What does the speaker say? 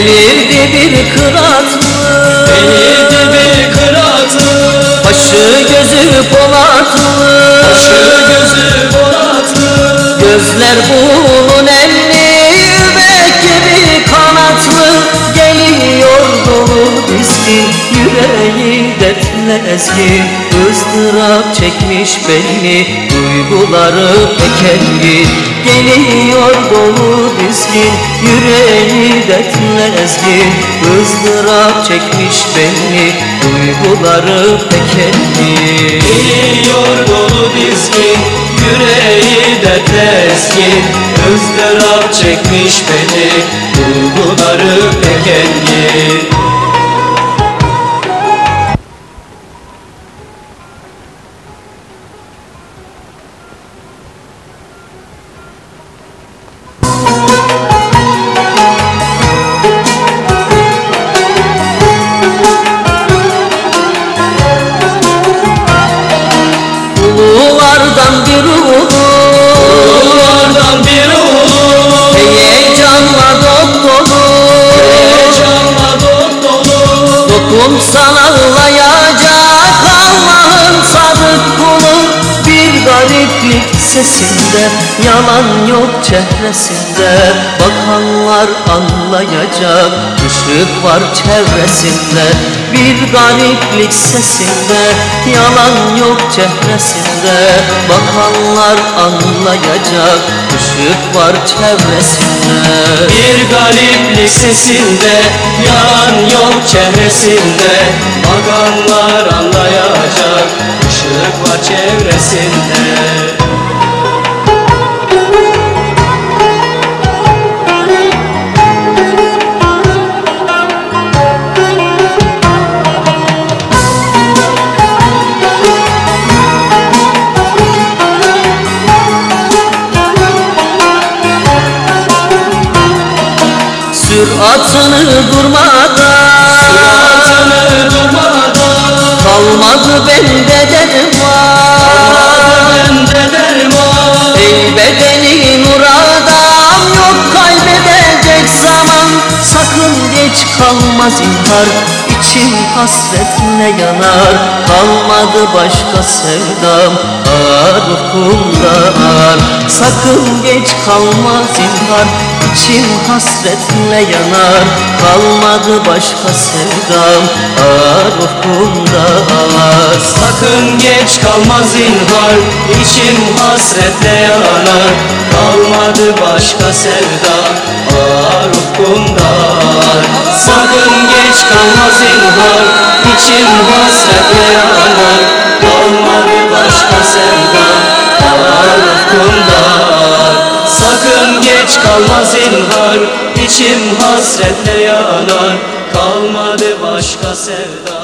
Belirdi bir kıratlı Belirdi bir kıratı Başı gözü polatlı Başı gözü Polatlı Gözler bunun emni Yürek gibi kanatlı Geliyor dolu dizgin Yüreği dertle ezgin ızdırap çekmiş beni Duyguları pek engin Geliyor dolu dizgin Yüreği dertle ezgin ızdırap çekmiş beni Duyguları pek engin Geliyor dolu dizgin Yüreği de teskin ızdırap çekmiş beni Duyguları pek Dokunsan ağlayacak Allah'ın sadık kulu. Bir gariplik sesinde Yalan yok çehresinde. Bakanlar anlayacak Işık var çevresinde. Bir gariplik sesinde Yalan yok çehresinde. Bakanlar anlayacak Işık var çevresinde. Bir gariplik sesinde Yalan yok çehresinde Bakanlar anlayacak Işık var çevresinde Süratını durmadan Atını durmadan. Kalmadı bende derman kalmaz intihar İçim hasretle yanar? Kalmadı başka sevdam ağır Sakın geç kalmaz intihar İçim hasretle yanar. Kalmadı başka sevdam Ağır ufkumda ağır Sakın geç kalma zinhar İçim hasretle yanar. Kalmadı başka sevda Ağır ufkumda Sakın geç kalma zinhar İçim hasretle yanar geç kalma zinhar İçim hasretle yanar. Kalmadı başka sevda